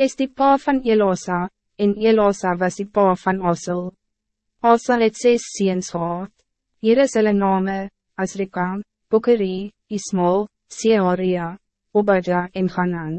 is die pa van Elosa, en Elosa was die pa van Osel. Osel het zes seens gehad. Hier is hulle name, Azrikam, Bokeri, Ismael, Searia, Obadja en Ganan.